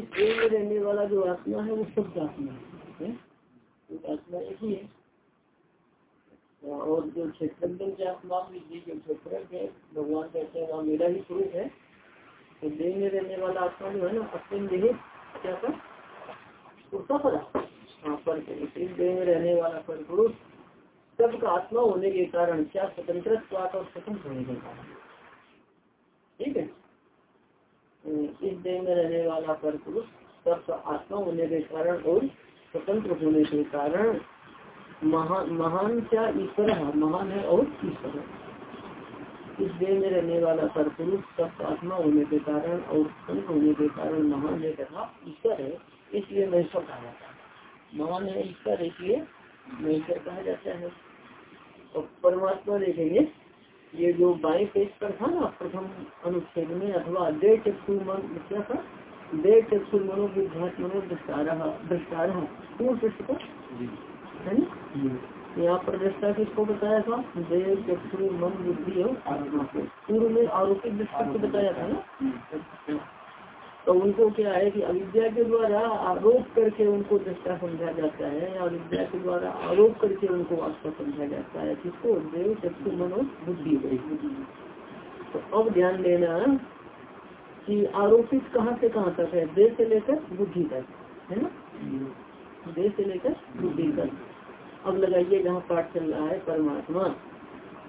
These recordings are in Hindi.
इस देह में रहने वाला जो आत्मा है, वो शब्द आत्मा है आत्मा एक ही है। और जो क्षेत्र के आत्मा जो क्षेत्र है, भगवान कहते हैं, वहाँ मेरा ही स्वरूप है। तो देह में रहने वाला आत्मा जो है ना अपने देह, क्या था? उसका पदा हाँ। पर इस देह में रहने वाला पर पुरुष, सबका आत्मा होने के कारण, क्या स्वतंत्र और स्वतंत्र होने के कारण ठीक है इस देह में रहने वाला पर पुरुष सबका आत्मा होने के कारण और स्वतंत्र होने के कारण महान क्या ईश्वर है? महान है और ईश्वर है। इस देह में रहने वाला पर पुरुष सबका आत्मा होने के कारण और स्वतंत्र होने के कारण महान है तथा ईश्वर है, इसलिए मैं महेश्वर कहा जाता है। महान है ईश्वर, इसलिए महेश्वर कहा जाता है। और परमात्मा देखेंगे। ये जो बाई पेज पर था ना प्रथम अनुच्छेद में अथवा दे चक्षु मन क्या था? दे चक्षु मनोविध्यात मनोदृष्टार दृष्टार क्यों दृष्ट को? है ना? यहाँ पर दृष्टा किसको बताया था? दे चक्षु मन बुद्धि और आत्मा को। पूर्व में आरोपित दृष्टा को बताया था ना? तो उनको क्या है कि अविद्या के द्वारा आरोप करके उनको दृष्टा समझा जाता है अविद्या के द्वारा आरोप करके उनको वास्तव समझा जाता है। किसको? देव चक्षु मनो, बुद्धि तो अब ध्यान देना कि आरोपित कहाँ से कहाँ तक है? देह से लेकर बुद्धि तक, है ना? देह से लेकर बुद्धि तक। अब लगाइए जहाँ पाठ चल रहा है, परमात्मा।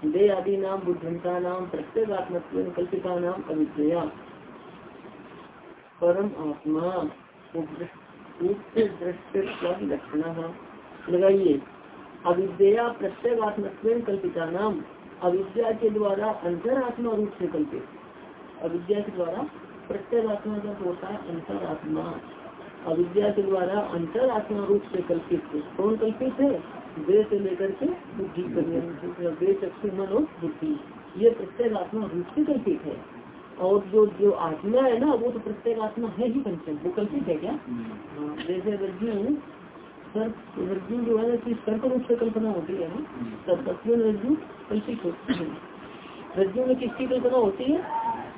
दे आदि नाम, बुद्धंता नाम प्रत्येक आत्मत्व कल्पिता नाम, अविद्या। परम आत्मा लक्षण लगाइए, अविद्या प्रत्येक आत्मत्व कल्पिता नाम। अविद्या के द्वारा अंतर आत्मा रूप से कल्पित। अविद्या के द्वारा प्रत्येक आत्मा का होता है अंतर आत्मा अविद्या के द्वारा अंतर आत्मा रूप से कल्पित। कौन कल्पित है? वे से लेकर के बुद्धि और बुद्धि। ये प्रत्येक आत्मा रूप से कल्पित है। और जो जो आत्मा है ना वो तो प्रत्येक आत्मा है ही पंचम। वो कल्पित है क्या? हाँ, जैसे रज्जु सर्प रज्जु जो है ना कि सर्प रूप से कल्पना होती है ना सर्पत्व रज्जु कल्पित होती है। रज्जु में किसकी कल्पना होती है?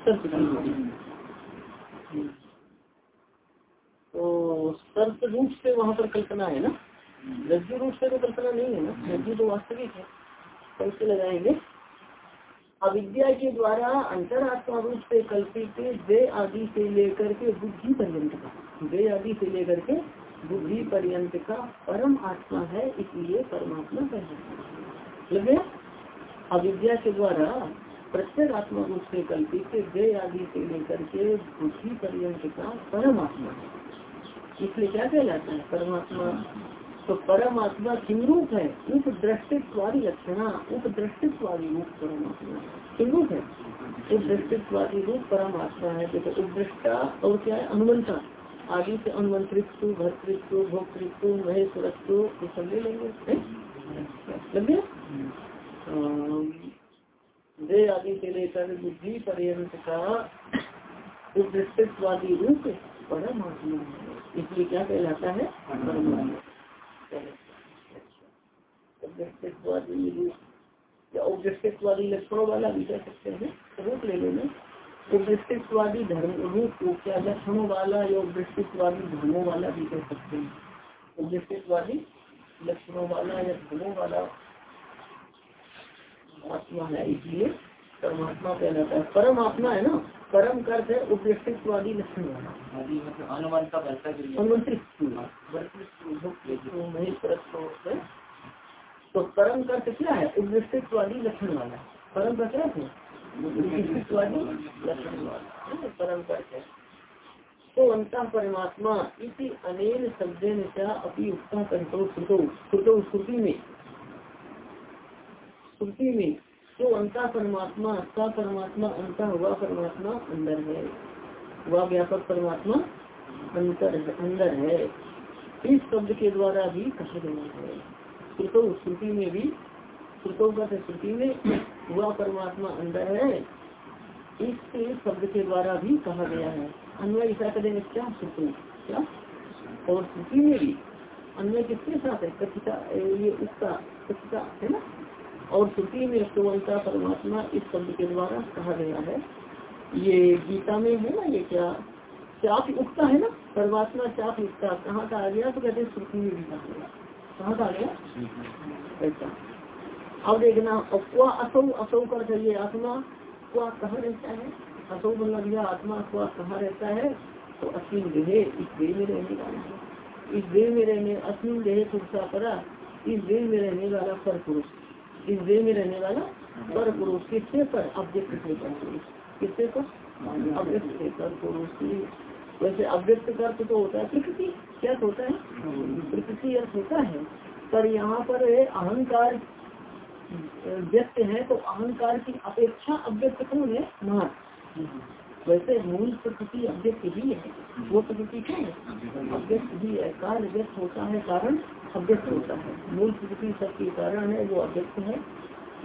सर्प की होती है। तो सर्प रूप से वहाँ पर कल्पना है ना? रज्जु रूप से तो कल्पना नहीं है ना? रज्जु तो वास्तविक है। कैसे लगाएँगे? अविद्या के द्वारा अंतरात्मा रूप से कल्पित वे आदि से लेकर के बुद्धि पर्यंत का। वे आदि से लेकर के बुद्धि पर्यंत का परम आत्मा है, इसलिए परमात्मा कहते अविद्या के द्वारा प्रत्येक आत्मा रूप से कल्पित वे आदि से लेकर के बुद्धि पर्यंत का परमात्मा है। इसलिए क्या कहलाता है? परमात्मा तो परमात्मा किम रूप है उप दृष्टित्वादी लक्षणा उप दृष्टित्वादी रूप परमात्मा। किम रूप है? उप दृष्टित्वादी रूप परमात्मा है, जैसे उपदृष्टा और क्या है? अनुमंता आदि से अनुमंत्रित भर्तृत्व, भोक्तृत्व, महेश्वरत्व, ये सब ले लेंगे लगे आदि से लेकर बुद्धि पर्यंत का उपदृष्टित्वादी रूप परमात्मा है। इसलिए क्या कहलाता है? परमात्मा। लक्षणों वाला भी कह सकते हैं। रूप लेना या उपस्तित्वादी धर्मों वाला भी कह सकते हैं। उपस्तित्वादी लक्षणों वाला या धर्मों वाला आत्मा है, इसलिए परमात्मा कहलाता है। परम आत्मा है ना? परम कर्त है उपस्तित्वादी लक्षण तो परम कर्त क्या है? उपस्तित्वादी लक्षण वाला परम का क्या है? लक्षण वाला परम कर्त है। तो अंत परमात्मा इसी अनेक शब्द अपनी उत्साह कंट्रोल श्रुतो श्रुति में। श्रुति में। तो अंता परमात्मा सा परमात्मा, अंता हुआ परमात्मा अंदर है। वह व्यापक परमात्मा अंतर अंदर है। इस शब्द के द्वारा भी कहा गया है। श्रुतो, श्रुति में भी, श्रुतो का श्रुति में वह परमात्मा अंदर है। इस शब्द के द्वारा भी कहा गया है। अन्वय ऐसा करेंगे क्या श्रुतो? क्या? और श्रुति में भी। अन्वय किसके साथ है? कथिता, ये उसका, कथिता, है ना? और श्रुति में सुवंता परमात्मा इस शब्द के द्वारा कहा गया है। ये गीता में है ना, ये क्या? चाप उगता है ना? परमात्मा चाप उगता कहाँ का आ गया? तो कहते श्रुति में भी कहा कहाँ का आ गया? ऐसा। अब देखना वह असौ असौ कर चाहिए आत्मा वह कहाँ रहता है? असौ मतलब यह आत्मा वह कहाँ रहता है? तो अश्विन देह, इस देह में रहने वाला है। इस देह में रहने अश्विन देह पुरुषा परा, इस देह में रहने वाला पर पुरुष इस देह में रहने वाला पर पुरुष किससे पर अव्यक्त से पर पुरुष किससे पर? अव्यक्त से पर पुरुष वैसे अव्यक्त का अर्थ तो होता है प्रकृति। क्या होता है? प्रकृति अर्थ होता है। पर यहाँ पर अहंकार व्यक्त है तो अहंकार की अपेक्षा अव्यक्त कौन है? महत वैसे मूल प्रकृति अव्यक्त ही है। वो प्रकृति क्या है। अव्यक्त ही है। कार्य व्यक्त होता है कारण अव्यक्त होता है। मूल प्रकृति सबके कारण है, वो अव्यक्त है।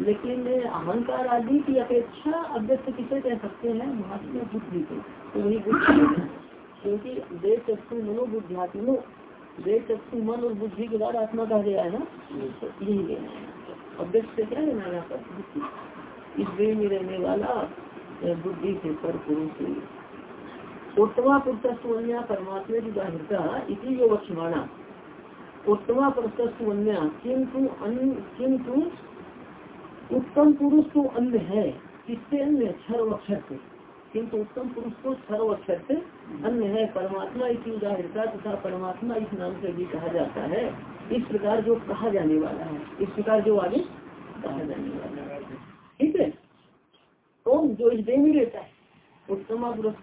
लेकिन अहंकार आदि की अपेक्षा अव्यक्त किसे कह सकते हैं? महात्मा बुद्धि को। तो वही बुद्धि क्योंकि देव चक्षु मनोबुद्धियात्मो देव चक्षु मन और बुद्धि के बाद आत्मा कहा गया है ना? तो यही लेना है। अव्यक्त से क्या लेना यहाँ पर इस देह में रहने वाला बुद्धि से पर पुरुष उत्तमा पुरुषस्वन्या परमात्मा की बाहिरता इसी जो वक्षमाणा उत्तमा पुरुषस्वन्या किंतु किंतु उत्तम पुरुष तो अन्य है किससे अन्य क्षर अक्षर से किंतु उत्तम पुरुष तो सर्व अक्षर से अन्य है परमात्मा इसी उदाहरता तथा परमात्मा इस नाम से भी कहा जाता है इस प्रकार जो कहा जाने वाला है इस प्रकार जो आगे कहा जाने वाला है ठीक है कौन जो इस देह में रहता है उत्तमा पुरुष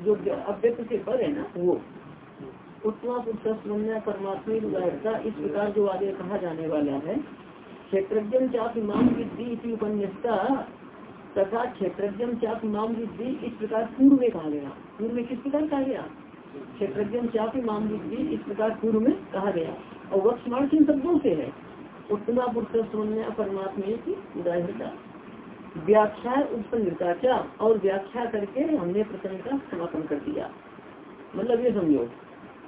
जो अव्यक्त से पर है ना, वो। उत्तमा पुरुष परमात्मा उदाहरता इस प्रकार जो आगे कहा जाने वाला है, क्षेत्रज्ञ चाप इमाम विद्धि उपन्यासता, तथा क्षेत्रज्ञ चाप इमाम विद्धि इस प्रकार पूर्व में कहा गया। पूर्व में किस प्रकार कहा गया? क्षेत्रज्ञ चाप इमाम विद्धि इस प्रकार पूर्व में कहा गया। और वक्षमाण किन शब्दों से है? उत्तमा पुरुष परमात्मा की उदाहरता व्याख्या उपसंगता और व्याख्या करके हमने प्रसंग का समापन कर दिया। मतलब ये समझो,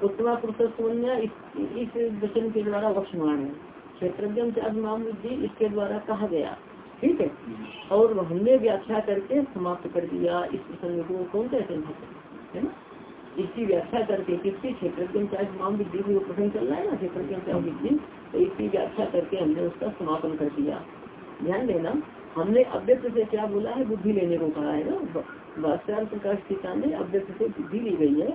उत्तमा इस वचन के द्वारा वक्षमान है। क्षेत्रज्ञ अभिमान इसके द्वारा कहा गया। ठीक है? और हमने व्याख्या करके समाप्त कर दिया इस प्रसंग को। कौन कहते हैं? है ना? इसकी व्याख्या करके किसकी? तमाम विद्धि को प्रसंग चल रहा है ना? विद्धि। तो इसकी व्याख्या करके हमने उसका समापन कर दिया। ध्यान देना हमने अव्यक्त से क्या बोला है? बुद्धि लेने को कहा है ना? भाष्यार प्रकाश टीका में अव्यक्त से बुद्धि ली गई है।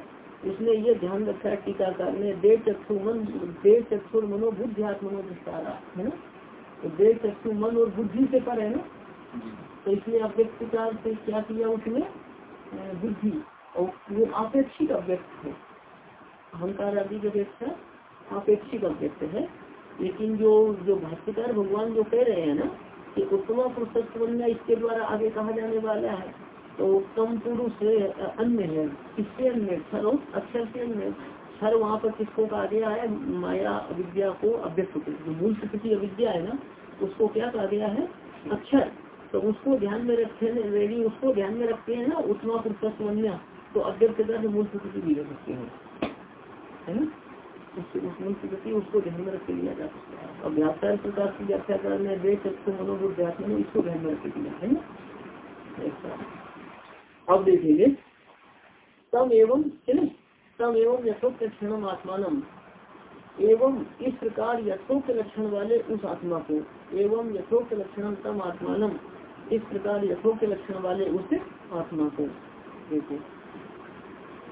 इसलिए ये ध्यान रखा है टीकाकार ने देव चक्षु मन देव चक्षुर मनो बुद्धि आत्मनो विस्तारा है ना? तो देव चक्षु मन और बुद्धि से पर है ना? तो इसलिए अव्यक्त का से क्या किया उसने? बुद्धि। और वो अपेक्षित अव्यक्त है। अहंकार आदि की अपेक्षा अपेक्षित अव्यक्त है। लेकिन जो जो भाष्यकार भगवान जो कह रहे हैं ना कि उत्तमा पुरुषत्व इसके द्वारा आगे कहा जाने वाला है। तो उत्तम पुरुष अन्य है। किससे अन्य क्षर अक्षर से अन्य क्षर वहाँ पर किसको कहा गया है? माया अविद्या को अव्यक्त जो मूल प्रकृति अविद्या है ना, उसको क्या कहा गया है? अक्षर। तो उसको ध्यान में रखे यदि उसको ध्यान में रखते हैं ना, उत्तमा पुरुषत्व तो अव्यक्त मूल प्रकृति भी रख सकते हैं। है ना? उससे उस मूल प्रकृति उसको ध्यान में रख के लिया जा सकता है। व्याख्या प्रकार की व्याख्या करने देश मनोबुद्ध इसको ध्यान में रख के लिया, है ना? अब देखेंगे। तम एवं तम एवं यथोक्त लक्षण आत्मान एवं इस प्रकार यथोक्त लक्षण वाले उस आत्मा को, एवं यथोक्त लक्षण तम आत्मान इस प्रकार यथोक्त लक्षण वाले उस आत्मा को, देखो।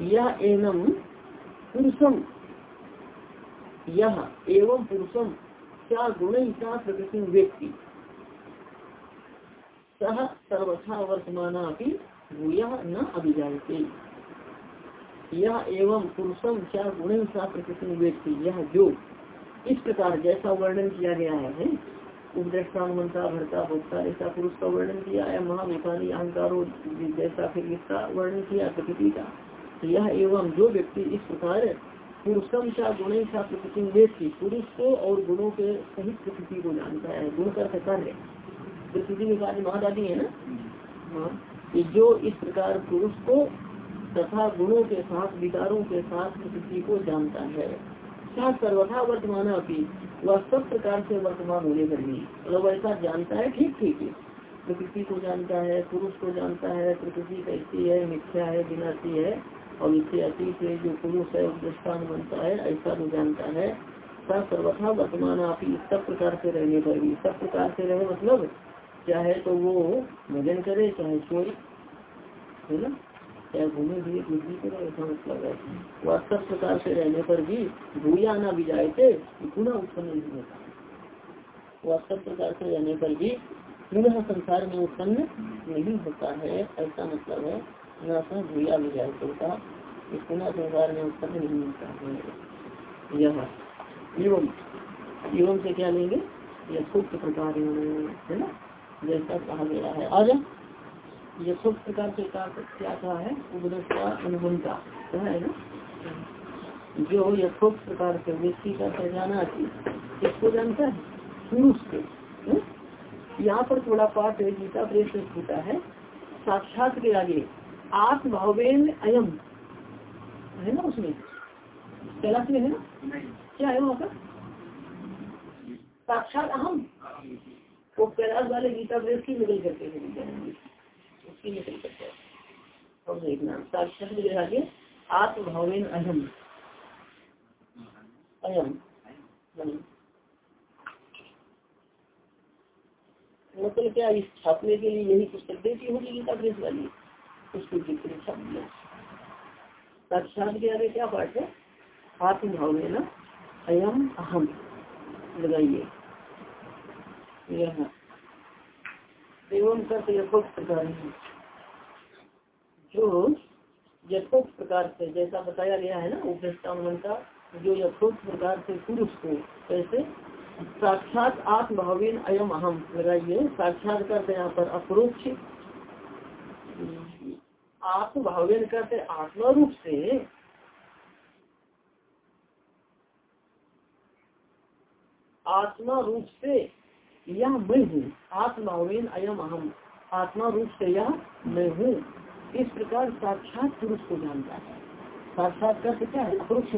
यह एवं पुरुषम। यह एवं पुरुषम क्या गुण ही प्रकृति व्यक्ति सह सर्वथा वर्तमान भूय न अभिजाते यह एवं पुरुषम क्या गुण सा प्रकृति व्यक्ति यह जो, इस प्रकार जैसा वर्णन किया गया है उपद्रष्टानुमंता भरता, भोक्ता, ऐसा पुरुष का वर्णन किया है महाविकानी अहंकारो जैसा फिर इसका वर्णन किया, प्रकृति का। यह एवं जो व्यक्ति इस प्रकार पुरुषम सा गुण सा प्रकृति व्यक्ति पुरुष को और गुणों के सहित प्रकृति को जानता है, गुण कर कार्य प्रकृति में कार्य महादादी है ना? हाँ। जो इस प्रकार पुरुष को तथा गुणों के साथ, विकारों के साथ प्रकृति को जानता है। सर्वथा वर्तमान अभी वह सब प्रकार से वर्तमान होने पर भी मतलब ऐसा जानता है, ठीक ठीक है प्रकृति को जानता है, पुरुष को जानता है, प्रकृति कैसी है, मिथ्या है विनाशी है। और इससे अतीत से जो पुरुष है दृष्टान बनता है, ऐसा वो जानता है। सर्वथा वर्तमान आप ही सब प्रकार से रहने पर भी। सब प्रकार से रहे मतलब चाहे तो वो भजन करे, चाहे सोए, है ना? चाहे घूमे भी कुछ भी करे, ऐसा मतलब है। वह सब प्रकार से रहने पर भी भूया ना भी जाए थे पुनः उत्पन्न नहीं होता। वह सब प्रकार से रहने पर भी पुनः संसार में उत्पन्न नहीं होता है, ऐसा मतलब है। पुनः संसार में उत्पन्न नहीं होता है। यह एवं एवं से क्या लेंगे? यथोक्त प्रकार है ना? जैसा कहा गया है। आज यथोक्त प्रकार क्या कहा है? है ना? जो यथोक्त प्रकार व्यक्ति का पहचाना इसको जानता है? पुरुष यहाँ पर थोड़ा पाठ गीता प्रेस में है। साक्षात के आगे आत्मभावेन अयम। है ना उसमें? कैलाश में है ना? क्या है वहाँ पर? साक्षात अहम। वो कैलाश वाले गीता प्रेस की निकल करते हैं। उसकी निकल करते हैं। और देखना साक्षात में आगे आत्मभावेन अहम अयम। मतलब क्या इस छापने के लिए यही पुस्तक देती होगी गीता प्रेस वाली? उसको विपरीत छाप साक्षात के आगे क्या पाठ है? आत्मभाव में ना? अयम अहम। लगाइए। एवं यथोक्त प्रकार जो यथोक्त प्रकार से, जैसा बताया गया है ना उपदेष्टान का, जो यथोक्त प्रकार से पुरुष को, कैसे? साक्षात आत्मभावीन अयम अहम। लगाइए। साक्षात करते यहाँ पर अप्रोक्ष। आत्मभावीन करते आत्मा रूप से आत्मा रूप से यह मैं हूँ। आत्मावेन अयम अहम। आत्मा रूप से यह मैं हूँ। इस प्रकार साक्षात पुरुष को जानता है। साक्षात कर क्या है? अपरोक्ष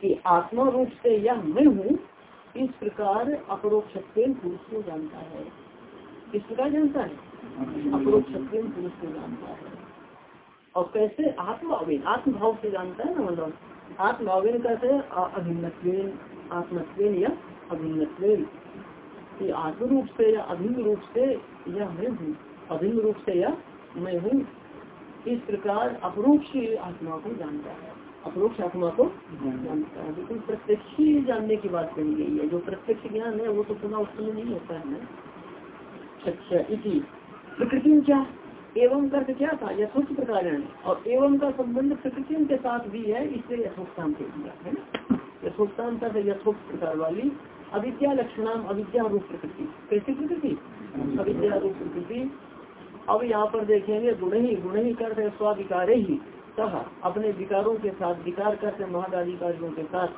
कि आत्मा रूप से यह मैं हूँ, इस प्रकार अपरोक्ष पुरुष को जानता है। इस प्रकार जानता है। अपरोक्ष पुरुष को जानता है। और कैसे आत्मावेन आत्मभाव से जानता है ना मतलब? आत्मावेन कैसे? अभिन्न आत्मत्वेन या अभिन्न आत्म रूप से या अभिन्न रूप से यह मैं हूँ, अभिन्न रूप से यह मैं हूँ, इस प्रकार अपरोक्ष आत्मा को जानता है। अपरोक्ष आत्मा को जानता है। लेकिन प्रत्यक्ष जानने की बात कही गई है। जो प्रत्यक्ष ज्ञान है, वो तो पुनः उत्पन्न नहीं होता है अच्छा इसी प्रकृति क्या? एवं कर्त क्या था? यथोक्त प्रकार और एवं का संबंध प्रकृति के साथ भी है इसलिए यथोक्तान के दिया है ना? यथोक्तान का यथोक्त प्रकार वाली अविद्या लक्षणाम, अविद्या रूप प्रकृति। कैसी प्रकृति? अविद्या रूप प्रकृति। अब यहाँ पर देखेंगे, गुण ही गुण ही करते स्वाधिकार ही। कहा अपने विकारों के साथ, विकार करते महादाधिकारियों के साथ।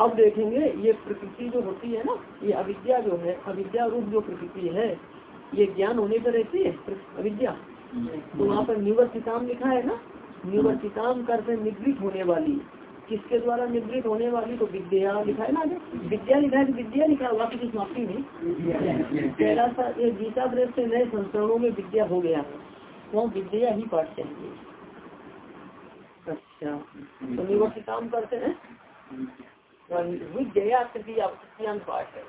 अब देखेंगे, ये प्रकृति जो होती है ना, ये अविद्या जो है, अविद्या रूप जो प्रकृति है ये ज्ञान होने पर रहती है अविद्या। तो वहाँ पर निवर्तिताम लिखा है ना? निवर्तिताम करते निवृत्त होने वाली। किसके द्वारा निवृत्त होने वाली? तो विद्या लिखा है ना विद्या लिखा है विद्या लिखा है वाक्य की समाप्ति में पहला सा ये गीता प्रेस से नए संस्करणों में विद्या हो गया। है तो विद्या ही पाठ चाहिए अच्छा तो निवर्त काम करते हैं। विद्या पाठ है।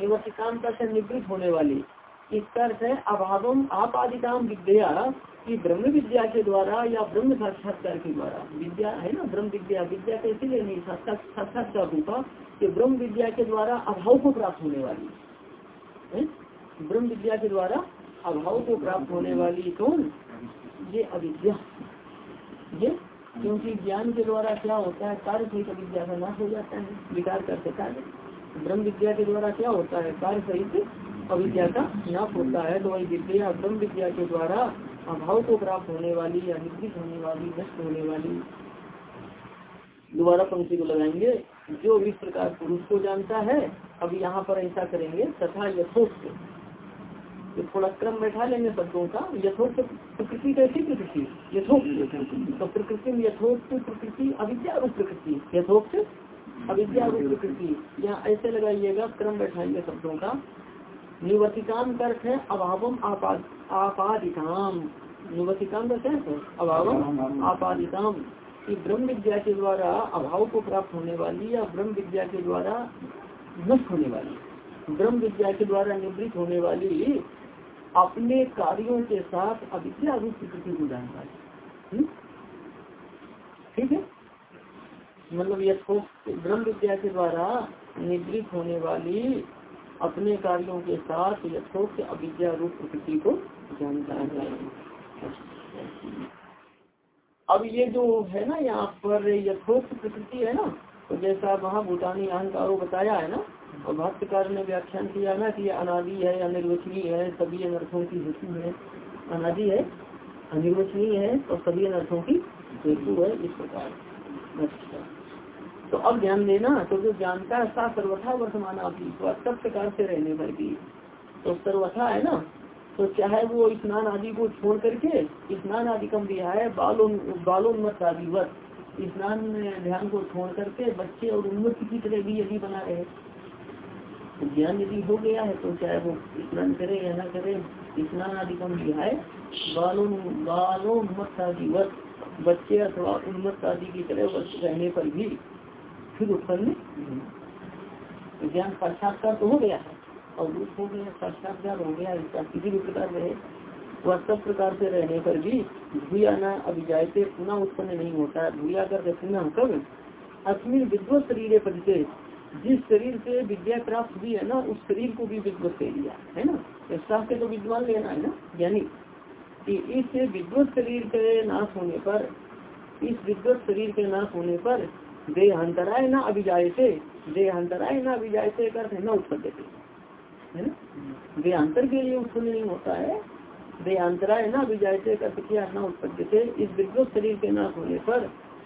निवर्त काम करते निवृत्त होने वाली। इसका अर्थ है अभावम आपादिताम विद्या की ब्रह्म विद्या के द्वारा या ब्रह्म साक्षात्कार के द्वारा। विद्या है ना? ब्रह्म विद्या। विद्या तो इसीलिए नहीं साक्षात्कार रूपा कि ब्रह्म विद्या के द्वारा अभाव को प्राप्त होने वाली। है? ब्रह्म विद्या के द्वारा अभाव को प्राप्त होने वाली कौन? ये अविद्या। ये? क्योंकि ज्ञान के द्वारा क्या होता है? कार्य अविद्या का नाश हो जाता है। विकार करते कार्य। ब्रह्म विद्या के द्वारा क्या होता है? कार्य सहित अविद्या का नाश होता है। तो वही विद्या ब्रह्म विद्या के द्वारा अभाव को प्राप्त होने वाली या निवृत्त होने वाली, नष्ट होने वाली दोबारा पंक्ति को लगाएँगे। जो इस प्रकार पुरुष को जानता है, अब यहाँ पर ऐसा करेंगे, तथा यथोक्त। तो थोड़ा क्रम बैठा लेंगे शब्दों का। यथोक्त प्रकृति कैसी प्रकृति? यथोक्त। तो प्रकृति यथोक्त प्रकृति, अविद्या रूप प्रकृति। यथोक्त अविद्या यहाँ ऐसे लगाइएगा, क्रम बैठाएँगे शब्दों का। निवर्तिकाम अर्थ है अभावम आपादिकाम निवर्तिकाम का क्या है अभावम आपादिकाम कि ब्रह्म विद्या के द्वारा अभाव को प्राप्त होने वाली या ब्रह्म विद्या के द्वारा नष्ट होने वाली। ब्रह्म विद्या के द्वारा निवृत्त होने वाली अपने कार्यों के साथ अविद्या रूप प्रकृति को जानता है हम्म? ठीक है? मतलब यथोक्त ब्रह्म विद्या के द्वारा निवृत्त होने वाली अपने कार्यों के साथ यथोक्त अविद्या रूप प्रकृति को जानता है। अब ये जो है ना, यहाँ पर यथोक्त प्रकृति है ना तो जैसा वहाँ महाभूटानी अहंकारों बताया है ना, और भाष्यकार ने व्याख्यान किया ना कि अनादि है, अनिर्वचनीय है, सभी अनर्थों की हेतु है। अनादि है, अनिर्वचनीय है, और सभी अनर्थों की हेतु है, इस प्रकार। अच्छा तो अब ध्यान देना तो जो जानता है सा सर्वथा वर्तमान आपकी तो सब प्रकार से रहने पर भी। तो सर्वथा है ना? तो चाहे वो स्नान आदि को छोड़ करके, स्नान आदि कम दिया है, बालों बालोन्मत आदि वत स्नान ध्यान को छोड़ करके बच्चे और उन्मत की तरह भी यदि बना रहे। तो ज्ञान यदि हो गया है तो चाहे वो स्नान करे या ना करे, स्नान आदि कम दिया है, बालों बालोन्मत आदि वत बच्चे अथवा उन्मत आदि की तरह रहने पर भी। फिर उत्पन्न ज्ञान साक्षात्कार तो हो गया है। और रूप हो गया साक्षात्कार हो गया, इसका किसी भी प्रकार रहे वह सब प्रकार से रहने पर भी भूया न अभिजायते पुनः उत्पन्न नहीं होता। है भूया कर पुनः कब अस्मिन विद्वत शरीर पदते जिस शरीर से विद्या प्राप्त हुई है ना, उस शरीर को भी विद्वत कह दिया, है ना? शास्त्र तो विद्वान लेना है ना यानी कि इस विद्वत शरीर के नाश होने पर, इस विद्वत शरीर के नाश होने पर देहांतराय न अभिजायते देहांतराय ना न अभिजायते कर न उत्पत्ति है ना? देहांतर के लिए उत्पन्न नहीं होता है। देहांतराय न विजायते का क्या न उत्पत्ति से इस विद्युत शरीर के नाश होने पर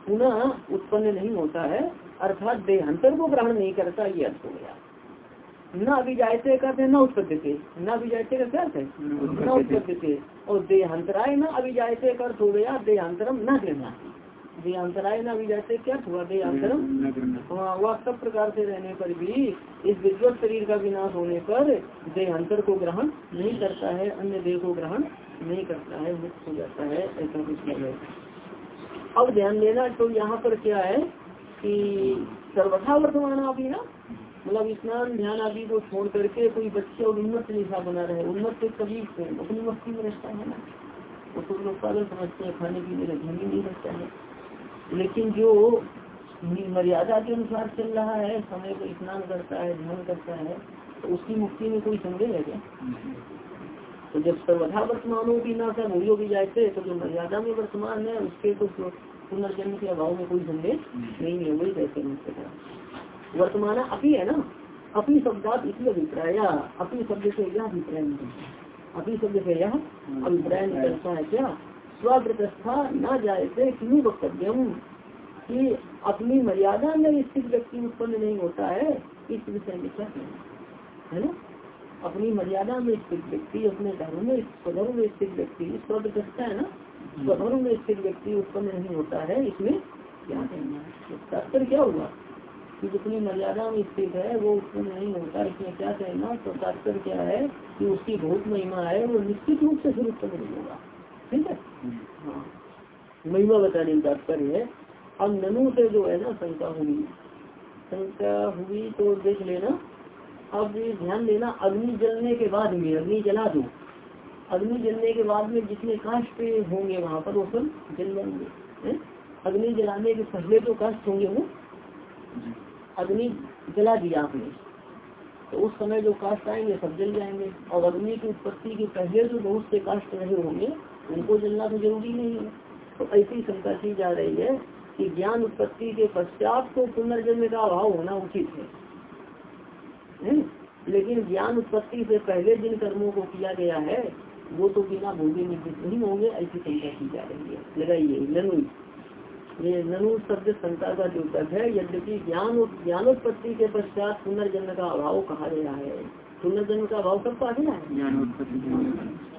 पुनः उत्पन्न नहीं होता है। अर्थात देहांतर को ग्रहण नहीं करता ये अर्थ हो गया। न अभिजायते कहते न उत्पत्ति से न अभिजायते का क्या है? न से और देहांतराय न अभिजायते का अर्थ हो गया देहांतरम न देना देहांतराय न भी जाते क्या हुआ देहांतरम हाँ, वह सब प्रकार से रहने पर भी इस विद्वत शरीर का विनाश होने पर देहांतर को ग्रहण नहीं करता है अन्य देह को ग्रहण नहीं करता है मुक्त हो जाता है ऐसा कुछ है। अब ध्यान देना तो यहाँ पर क्या है कि सर्वथा वर्तमान अभी ना मतलब स्नान ध्यान आदि को छोड़ करके कोई बच्चे और उन्नत निशा बना रहे उन्नत से कभी अपनी मस्ती में रहता है ना? वो तो लोग पागल समझते हैं खाने पीने का ध्यान ही नहीं रहता है। लेकिन जो मर्यादा के अनुसार चल रहा है, समय को स्नान करता है, ध्यान करता है तो उसकी मुक्ति में कोई संदेह है क्या? तो जब सर्वथा वर्तमानों की ना सब मूल्यों की जाते तो जो मर्यादा में वर्तमान है, उसके तो पुनर्जन्म के अभाव में कोई संदेह नहीं है, वही कहते हैं वर्तमान अपी है ना? अपनी शब्दात इसी अभिप्राय अपनी शब्द से यह अभिप्राय निकलता अपनी शब्द से यह अभिप्राय निकलता है क्या? स्वप्रतिष्ठा न जाए थे क्यों वक्तव्य कि अपनी मर्यादा में स्थित व्यक्ति उत्पन्न नहीं होता है इस विषय में क्या है? ना? अपनी मर्यादा में स्थित व्यक्ति अपने धर्म में स्वधर्म में स्थित व्यक्ति स्वप्रतिष्ठा है ना? स्वधर्म में स्थित व्यक्ति उत्पन्न नहीं होता है इसमें क्या कहना है? तात्पर्य क्या हुआ? कि जितनी मर्यादा में स्थित है वो उत्पन्न नहीं होता इसमें क्या कहना? तो तात्पर्य क्या है कि उसकी बहुत महिमा है वो निश्चित रूप से फिर उत्पन्न नहीं होगा। ठीक है? महिमा बताने का तात्पर्य है। अब ननु से जो है ना, शंका हुई। शंका हुई तो देख लेना। अब ध्यान देना, अग्नि जलने के बाद में, अग्नि जला दो। अग्नि जलने के बाद में जितने काष्ट होंगे वहाँ पर, वो सब जल जाएँगे अग्नि जलाने के पहले जो काष्ट होंगे वो। अग्नि जला दिया आपने। तो उस समय जो काष्ट आएँगे, सब जल जाएँगे। और अग्नि की उत्पत्ति के पहले जो बहुत से काष्ट रहे होंगे। उनको जलना तो ज़रूरी नहीं है। तो ऐसी शंका की जा रही है कि ज्ञान उत्पत्ति के पश्चात तो पुनर्जन्म का अभाव होना उचित है। लेकिन ज्ञान उत्पत्ति से पहले जिन कर्मों को किया गया है वो तो बिना भोगे निवृत्त नहीं होंगे ऐसी शंका की जा रही है। लगाइए ननु। ये ननु शब्द शंका का जो तक है यद्यपि ज्ञान ज्ञानोत्पत्ति के पश्चात पुनर्जन्म का अभाव कहा गया है। पुनर्जन्म का अभाव कब कहा गया है।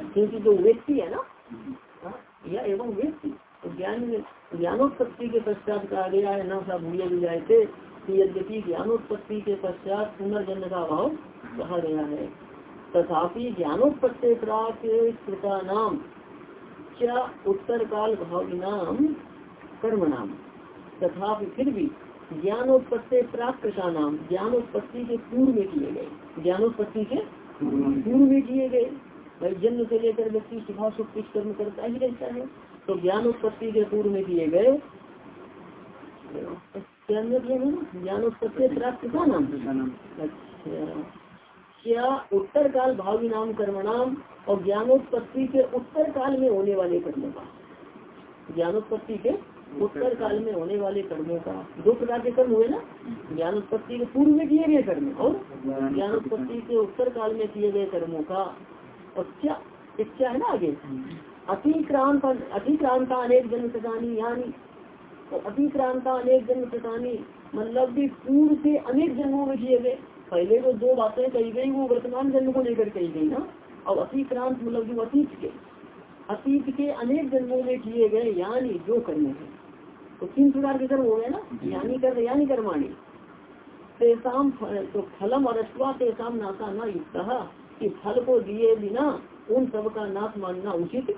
क्योंकि जो व्यक्ति है ना या एवं व्यक्ति तो ज्ञान ज्ञानोत्पत्ति के पश्चात कहा गया है, न सा भूले जाए थे यद्यपि ज्ञानोत्पत्ति के पश्चात पुनर्जन्म का अभाव कहा गया है, तथापि ज्ञानोत्पत्ति प्राप्त कृता नाम, क्या उत्तर काल भाविनाम कर्म नाम। तथा फिर भी ज्ञानोत्पत्ति प्राप्त कृता नाम, ज्ञानोत्पत्ति के पूर्व में किए गए। ज्ञानोत्पत्ति के पूर्व में किए गए। भाई, जन्म से लेकर व्यक्ति सुबह सुख कुछ कर्म करता ही रहता है। तो ज्ञान उत्पत्ति के पूर्व में दिए गए ज्ञानोत्पत्ति प्राप्त कृता नाम? अच्छा। क्या उत्तर काल भावी नाम कर्मणाम और ज्ञानोत्पत्ति के उत्तर काल में होने वाले कर्मों का? ज्ञानोत्पत्ति के उत्तर काल में होने वाले कर्मों का। दो प्रकार के कर्म हुए ना? ज्ञानोत्पत्ति के पूर्व में किए गए कर्म और ज्ञानोत्पत्ति के उत्तर काल में किए गए कर्मों का। क्या है ना आगे अतिक्रांत अतिक्रांता अनेक जन्म प्रदानी यानी तो अतिक्रांता अनेक जन्म प्रदानी मतलब भी पूर्व से अनेक जन्मों में किए गए। पहले जो दो बातें कही गई, वो वर्तमान जन्म को लेकर कही गई ना। और अतिक्रांत मतलब जो अतीत के अतीत के अनेक जन्मों में किए गए, यानी जो कर्म है। तो तीन प्रकार के कर्म हो गए ना, यानी कर यानी कर्माणी। तेसाम तो फलम और अश्वा तेसाम नाशा न युक्त। कि फल को दिए बिना उन सब का नाश मानना उचित?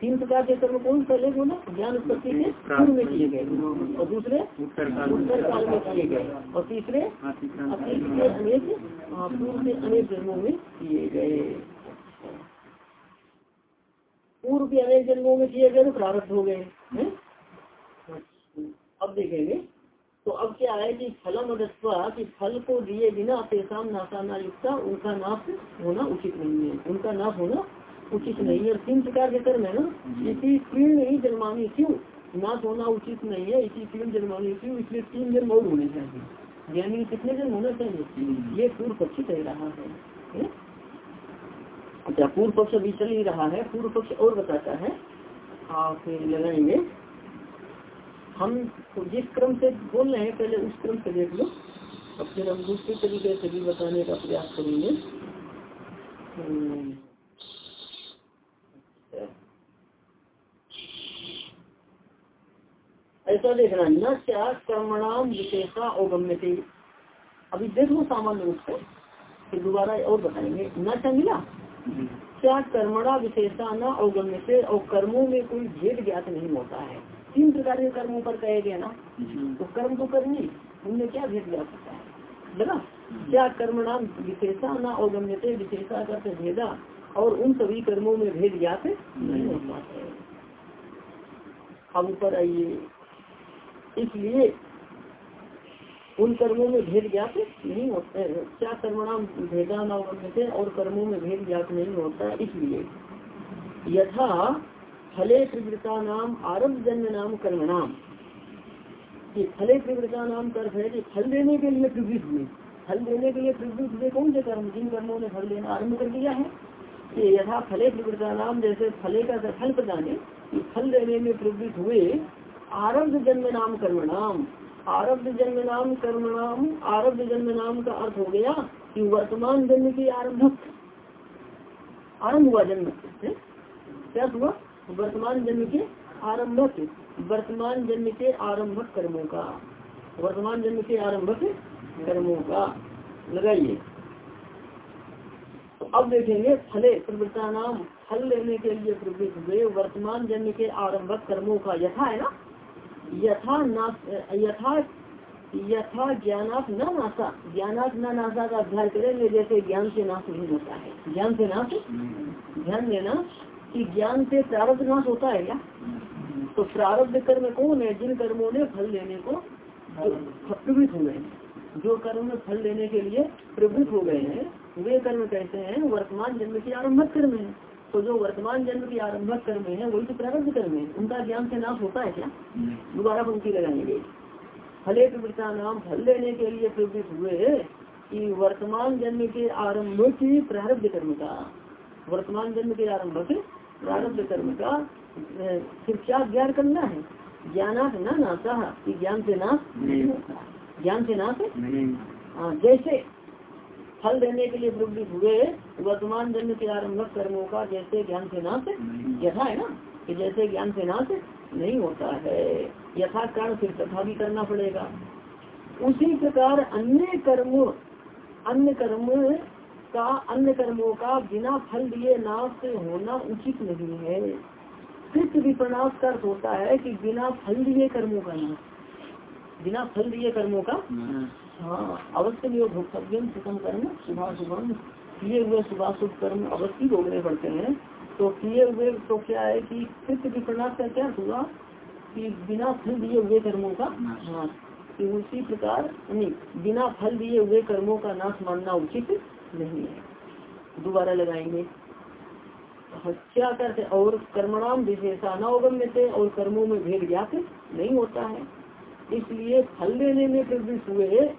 तीन प्रकार के कर्म कौन पहले बोला? ज्ञान उत्पत्ति के पूर्व में किए गए। और दूसरे? उत्तर काल में किए गए। और तीसरे? अतीत के अनेक पूर्व के अनेक जन्मों में किए गए। पूर्व के अनेक जन्मों में किए गए तो प्रारब्ध हो गए अब देखेंगे। तो अब क्या है कि फलम अदस्वा कि फल को दिए बिना पेशाम नाशा ना युक्ता उनका नाश होना उचित नहीं है। उनका नाश होना उचित नहीं है। तीन प्रकार के कर्म है ना। इसी तीन नहीं जन्मानी क्यों? नाश होना उचित नहीं है। इसी तीन जन्मानी क्यों? इसलिए तीन जन्म और होने चाहिए। यानी कितने जन्म होना चाहिए? ये पूर्व पक्ष कह रहा है? अच्छा पूर्व पक्ष अभी चल ही रहा है। पूर्व पक्ष और बताता है। आप लगाएँगे। हम तो जिस क्रम से बोल रहे हैं पहले उस क्रम से देख लो। अब फिर हम दूसरे तरीके से भी बताने का प्रयास करेंगे। हम्म। ऐसा देखना न क्या कर्मणाम विशेषा अवगम्य थे अभी देख लो सामान्य रूप से फिर दोबारा और बताएँगे। न चंगिला क्या कर्मणा विशेषा न अवगम्य से और कर्मों में कोई भेद ज्ञात नहीं होता है। तीन प्रकार के कर्मों पर कहे गए ना तो कर्म तो करनी उनमें क्या भेद ज्ञात सकता है लगा क्या कर्म नाम विशेषा न अवगम्य थे विशेषा करते भेदा और उन सभी कर्मों में भेद ज्ञात नहीं होता अब ऊपर आइए। इसलिए उन कर्मों में भेद ज्ञात नहीं होता है। क्या कर्मणाम भेदा न और कर्मों में भेद ज्ञात नहीं होता? इसलिए यथा फले प्रवृत्ता नाम आरंभ जन्म नाम, कर्म नाम। कि फले प्रवृत्ता नाम कर्म है फल देने के लिए प्रवृत्त हुए। फल देने के लिए प्रवृत्त हुए कौन से कर्म? जिन कर्मों ने फल देना आरंभ कर दिया है। कि यथा फले प्रवृत्ता नाम, जैसे फले का फल प्रदान फल देने में प्रवृत्त हुए आरब्ध जन्म नाम, कर्म नाम। आरब्ध जन्म नाम, कर्म नाम आरब्ध जन्म नाम का अर्थ हो गया कि वर्तमान जन्म की आरंभक। आरंभ हुआ जन्म। क्या हुआ? वर्तमान जन्म के आरंभक वर्तमान जन्म के आरंभक कर्मों का वर्तमान जन्म के आरंभक कर्मों का। लगाइए। तो अब देखेंगे फले प्रवृत्ता नाम फल लेने के लिए प्रवृत्त हुए वर्तमान जन्म के आरंभक कर्मों का यथा है ना? यथा ना यथा यथा ज्ञानाथ न नाशा ज्ञानाथ न नाशा का अध्ययन करेंगे जैसे ज्ञान से नाश नहीं होता है। ज्ञान से नाश? ध्यान देना कि ज्ञान से प्रारब्ध नाश होता है क्या? तो प्रारब्ध कर्म कौन है? जिन कर्मों ने फल लेने को प्रवृत्त हो गए जो कर्म में फल लेने के लिए प्रवृत्त हो गए हैं, वे कर्म कहते हैं वर्तमान जन्म के आरम्भक कर्म है। तो जो वर्तमान जन्म की आरम्भक कर्म है, वही तो प्रारब्ध कर्म है। उनका ज्ञान से नाश होता है क्या? दोबारा पंक्ति लगाएँगे। फले प्रवृत्ता नाम फल लेने के लिए प्रवृत्त हुए कि वर्तमान जन्म के आरंभ की प्रारब्ध कर्म का। वर्तमान जन्म के आरंभ से प्रारब्ध कर्म का फिर क्या ज्ञान करना है? ज्ञानाथ न नाता कि ज्ञान से नाश नहीं होता। ज्ञान से नाश हाँ? जैसे फल देने के लिए प्रवृत्त हुए वर्तमान जन्म के आरंभ कर्मों का जैसे ज्ञान से नाश यथा है ना? कि जैसे ज्ञान से नाश नहीं होता है। यथा कारण फिर तथा भी करना पड़ेगा। उसी प्रकार अन्य कर्म अन्य कर्म का अन्य कर्मों का बिना फल दिए नाश होना उचित नहीं है। कृत विप्रनाश का अर्थ होता है कि बिना फल दिए कर्मों का नाश। बिना फल दिए कर्मों का? हाँ अवश्य योग भोक्तव्यम सुखम कर्म शुभा शुभम किए हुए शुभाशुभ कर्म अवश्य भोगने पड़ते हैं। तो किए हुए तो क्या है कि कृत विप्रनाश का क्या हुआ कि बिना फल दिए हुए कर्मों का? नाश। कि उसी प्रकार नहीं बिना फल दिए हुए कर्मों का नाश मानना उचित नहीं है। दोबारा लगाएँगे। हत्या करते और कर्मणाम विशेषानावगम्य थे और कर्मों में भेद ज्ञात नहीं होता है। इसलिए फल देने में प्रवृत्त हुए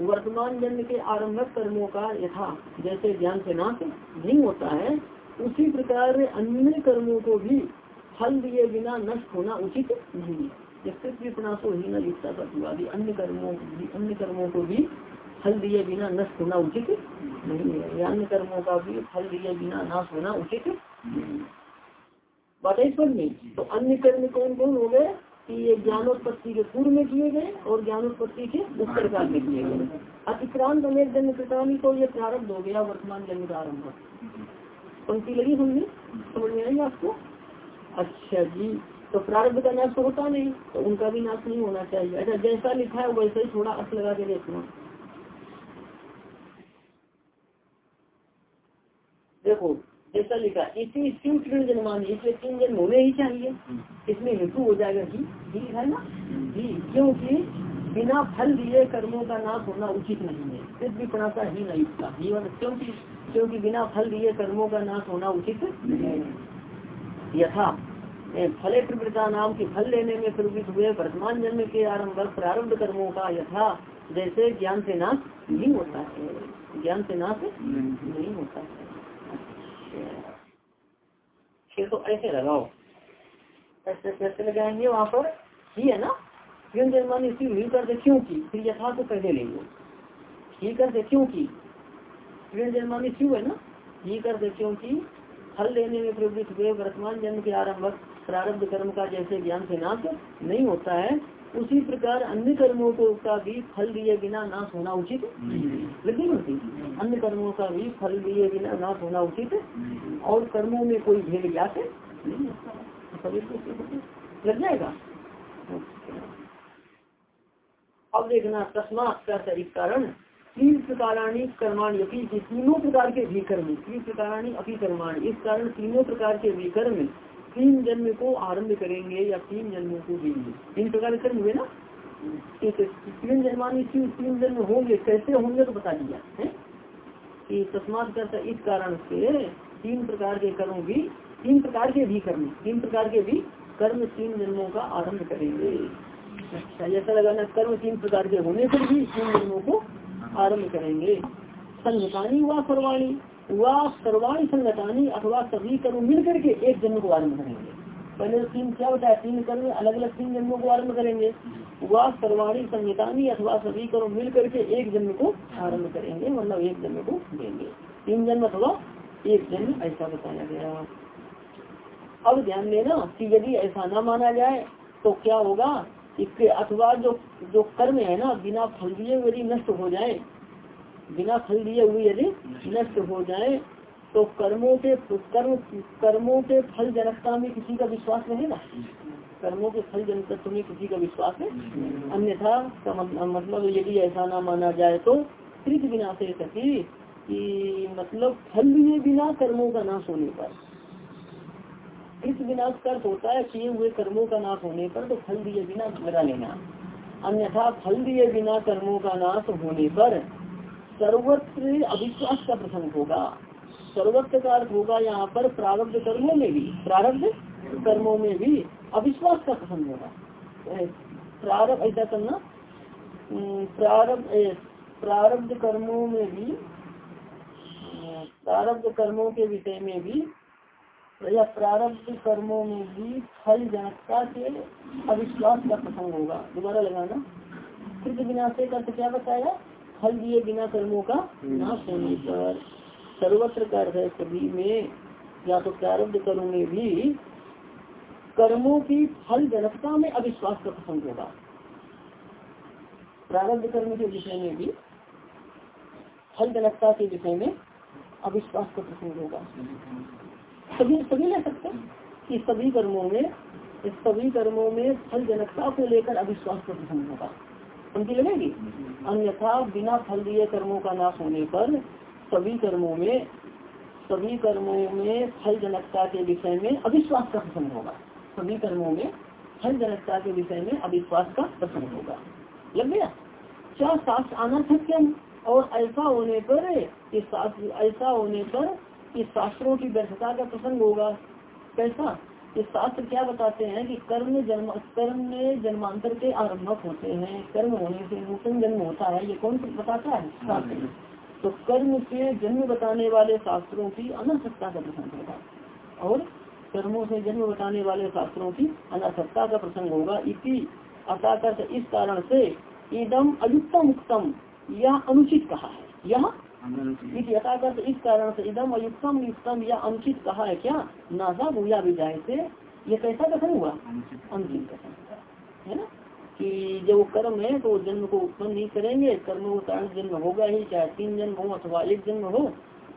वर्तमान जन्म के आरंभक कर्मों का यथा, जैसे ज्ञान से नाश नहीं होता है, उसी प्रकार अन्य कर्मों को भी फल दिए बिना नष्ट होना उचित नहीं है। विपनाशो ही अन्य कर्मों अन्य कर्मों को भी फल दिए बिना नष्ट होना उचित। नहीं है अन्य कर्मों का भी फल दिए बिना नाश होना उचित। बात है समझ तो अन्य कर्म कौन कौन हो गए? कि ये ज्ञानोत्पत्ति के पूर्व में किए गए और ज्ञानोत्पत्ति के उत्तर काल में किए गए। अतिक्रांत अमेर जन्म कृतानी तो ये प्रारब्ध हो गया, वर्तमान जन्म का आरंभ पंक्ति लगी समझी समझ में आई आपको? अच्छा जी। तो प्रारब्ध का नाश तो होता नहीं तो उनका भी नाश नहीं होना चाहिए। अच्छा जैसा लिखा है वैसे ही थोड़ा अर्थ लगा के देखना। देखो जैसा लिखा, इसी शिव तीन जन्मान इसमें तीन जन्म होने ही चाहिए। इसमें हेतु हो जाएगा जी जी, है ना? जी, क्योंकि बिना फल दिए कर्मों का नाश होना उचित नहीं है। सिर्फ़ भी प्रणाता ही नहीं था जीवन क्योंकि क्योंकि बिना फल दिए कर्मों का नाश होना उचित यथा फले प्रवृत्ता नाम की फल लेने में प्रवृत्त हुए वर्तमान जन्म के आरंभ, प्रारंभ कर्मों का यथा, जैसे ज्ञान से नाश नहीं होता है। ज्ञान से नाश नहीं होता है। तो ऐसे लगाओ ऐसे कैसे लगाएँगे वहाँ पर ही है ना क्यों जन्मान इसी हुई कर दे क्योंकि फिर यथा तो पहले ले लो ही कर दे क्योंकि क्यों जन्मानी क्यों है ना ही कर दे क्योंकि फल लेने में प्रवृत्त हुए वर्तमान जन्म के आरंभ प्रारब्ध कर्म का जैसे ज्ञान से नाश नहीं होता है। उसी प्रकार अन्य कर्मों को का भी फल दिए बिना नाश होना उचित? होती। अन्य कर्मों का भी फल दिए बिना नाश होना उचित? और कर्मों में कोई भेद ज्ञात लग जाएगा? अब देखना, तस्मात का कारण तीन प्रकाराणी कर्माणी अपी तीनों प्रकार के भी कर्म तीन प्रकाराणी अपी कर्माणी। इस कारण तीनों प्रकार के भी कर्म तीन जन्म को आरंभ करेंगे या तीन जन्मों को देंगे? तीन प्रकार के कर्म हुए ना? तीन जन्मानी तीन जन्म होंगे, कैसे होंगे तो बता दिया, है? कि तस्मात करता इस कारण से तीन प्रकार के कर्म भी, तीन प्रकार के भी कर्म, तीन प्रकार के भी कर्म तीन जन्मों का आरंभ करेंगे। अच्छा ऐसा लगाना कर्म तीन प्रकार के होने पर भी तीन जन्मों को आरंभ करेंगे। संघानी व सर्वाणी वह सर्वाणी संगतानी अथवा सभी कर्म मिल करके एक जन्म को आरंभ करेंगे। पहले तीन क्या बताया तीन कर्म अलग अलग तीन जन्मों को आरंभ करेंगे। वह सर्वाणी संगतानी अथवा सभी कर्म मिल करके एक जन्म को आरंभ करेंगे मतलब एक जन्म को देंगे। तीन जन्म अथवा एक जन्म, ऐसा बताया गया। अब ध्यान देना कि यदि ऐसा न माना जाए तो क्या होगा? इसके अथवा जो जो कर्म है ना, बिना फल दिए यदि नष्ट हो जाए बिना फल दिए हुए यदि नष्ट हो जाए तो कर्मों के कर्म, कर्मों के फल जनकता में किसी का विश्वास रहेगा कर्मों के फल जनकत्व में किसी का विश्वास है अन्यथा मतलब यदि ऐसा ना माना जाए तो त्रिक बिना से सकी कि मतलब फल लिए बिना कर्मों का नाश होने पर। इस विनाश कर्त होता है किए हुए कर्मों का नाश होने पर तो फल दिए बिना लगा लेना। अन्यथा फल दिए बिना कर्मों का नाश होने पर सर्वत्र अविश्वास का प्रसंग होगा। सर्वत्र का अर्थ होगा यहाँ पर प्रारब्ध कर्मों में भी। प्रारब्ध कर्मों में भी अविश्वास का प्रसंग होगा। प्रारब्ध ऐसा करना प्रारब्ध प्रारब्ध कर्मों में भी प्रारब्ध कर्मों के विषय में भी, या प्रारब्ध कर्मों में भी फल जनकता के अविश्वास का प्रसंग होगा। दोबारा लगाना। कृत विनाश का क्या बताया? फल दिए बिना कर्मों का नाश होने पर। सर्वत्र कर है, सभी में या तो प्रारब्ध कर्म में भी कर्मों की फल जनकता में अविश्वास का प्रसंग होगा। प्रारब्ध कर्म के विषय में भी फल जनकता के विषय में अविश्वास का प्रसंग होगा। सभी सभी ले सकते कि सभी कर्मों में, इस सभी कर्मों में फल जनकता को लेकर अविश्वास का प्रसंग होगा। उनकी लगेगी अन्यथा बिना फल दिए कर्मों का नाश होने पर सभी कर्मों में, सभी कर्मों में फल जनकता के विषय में अविश्वास का प्रसंग होगा। सभी कर्मों में फल जनकता के विषय में अविश्वास का प्रसंग होगा। लग गया? क्या शास्त्र अनर्थक और ऐसा होने पर शास्त्र ऐसा होने पर इस शास्त्रों की व्यर्थता का प्रसंग होगा। कैसा? कि शास्त्र क्या बताते हैं कि कर्म जन्म कर्म में जन्मांतर के आरंभक होते हैं। कर्म होने से नूतन जन्म होता है। ये कौन बताता है? शास्त्र। तो कर्म के जन्म बताने वाले शास्त्रों की अनर्थकता का प्रसंग होगा। और कर्मों से जन्म बताने वाले शास्त्रों की अनर्थकता का प्रसंग होगा। इसी अतः इस कारण से इदम अयुक्तम उत्तम यह अनुचित कहा है। यह यथागत इस कारण से इदम अयुक्तम युक्तम या अनुचित कहा है क्या? नासा भूया विजाय से, ये कैसा कथन हुआ? अनुचित कथन है ना? कि जो कर्म है तो जन्म को उत्पन्न नहीं करेंगे, कर्म के कारण जन्म होगा ही, चाहे तीन जन्म हो, अथवा एक जन्म हो।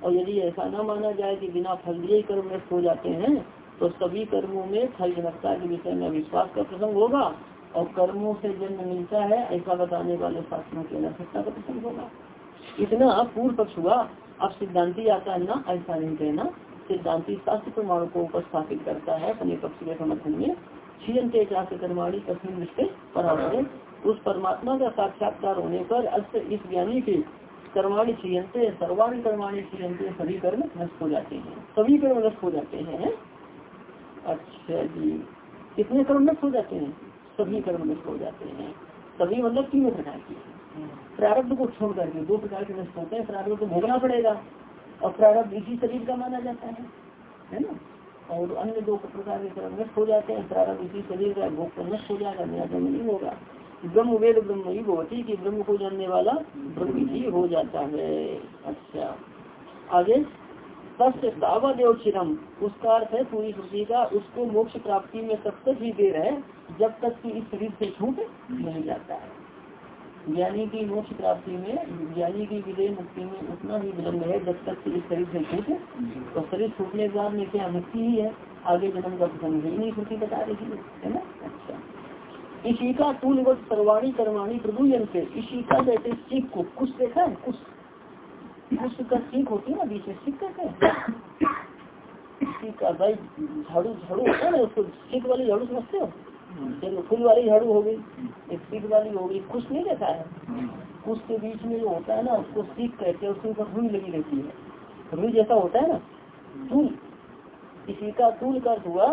और यदि ऐसा ना माना जाए कि बिना फल दिए कर्म नष्ट हो जाते हैं तो सभी कर्मों में फल जनकता के विषय में विश्वास का प्रसंग होगा। और कर्मों से जन्म मिलता है, ऐसा बताने वाले शास्त्रों की अनर्थकता का प्रसंग होगा। इतना पूर्व पक्ष हुआ, अब सिद्धांति आता है ना, ऐसा नहीं कहना। सिद्धांति शास्त्र प्रमाण को उपस्थापित करता है, अपने पक्ष के समर्थन में। क्षीयते चाष्ट कर्माणी कठिन निष्ठे परावर उस परमात्मा का साक्षात्कार होने पर अस्त इस ज्ञानी के कर्माणी क्षीयते सर्वाणी कर्माणी क्षीयते सभी कर्म नष्ट हो जाते हैं। सभी कर्म नष्ट हो जाते हैं। अच्छा जी। कितने कर्म नष्ट हो जाते हैं? सभी कर्म नष्ट हो जाते हैं। सभी मतलब तीन प्रकार की प्रारब्ध को छोड़ करके, दो प्रकार के नष्ट होते हैं। प्रारब्ध को भोगना पड़ेगा, और प्रारब्ध इसी शरीर का माना जाता है है ना? और अन्य दो प्रकार के कर्म नष्ट हो जाते हैं। प्रारब्ध इसी शरीर का भोग तो नष्ट हो जाएगा, नया जन्म नहीं होगा। ब्रह्म वेद ब्रह्म ही होती की ब्रह्म को जानने वाला ब्रह्म ही हो जाता है। अच्छा। आगे तावदेव चिरम। उसका अर्थ है, पूरी श्रुति का, उसको मोक्ष प्राप्ति में तब तक ही देर है, जब तक कि इस शरीर से छूट नहीं जाता है। ज्ञानी की मोक्ष प्राप्ति में ज्ञानी की विजय मुक्ति में उतना ही विलम्ब है जब तक इस शरीर से छूटे तो शरीर छूटने के बाद में क्या मुक्ति ही है? आगे जन्म का प्रसंग ही नहीं छुट्टी बता रही है ना? अच्छा। इसी का तुल सर्वाणी कर्माणी प्रभुजन से इसी का कहते सीख को कुछ देखा है? कुछ। कुछ का सीख होती है ना बीच में सीख कहते हैं। सीख का भाई झाड़ू झाड़ू होता है ना उसको सीख वाली झाड़ू समझते हो? चलो फूल वाली झाड़ू हो गई वाली हो गई, कुछ नहीं रहता है। कुछ के बीच में जो होता है ना, उसको सीख कहते हैं उसके ऊपर रुई लगी रहती है। रुई जैसा होता है ना तूल किसी का तूल का हुआ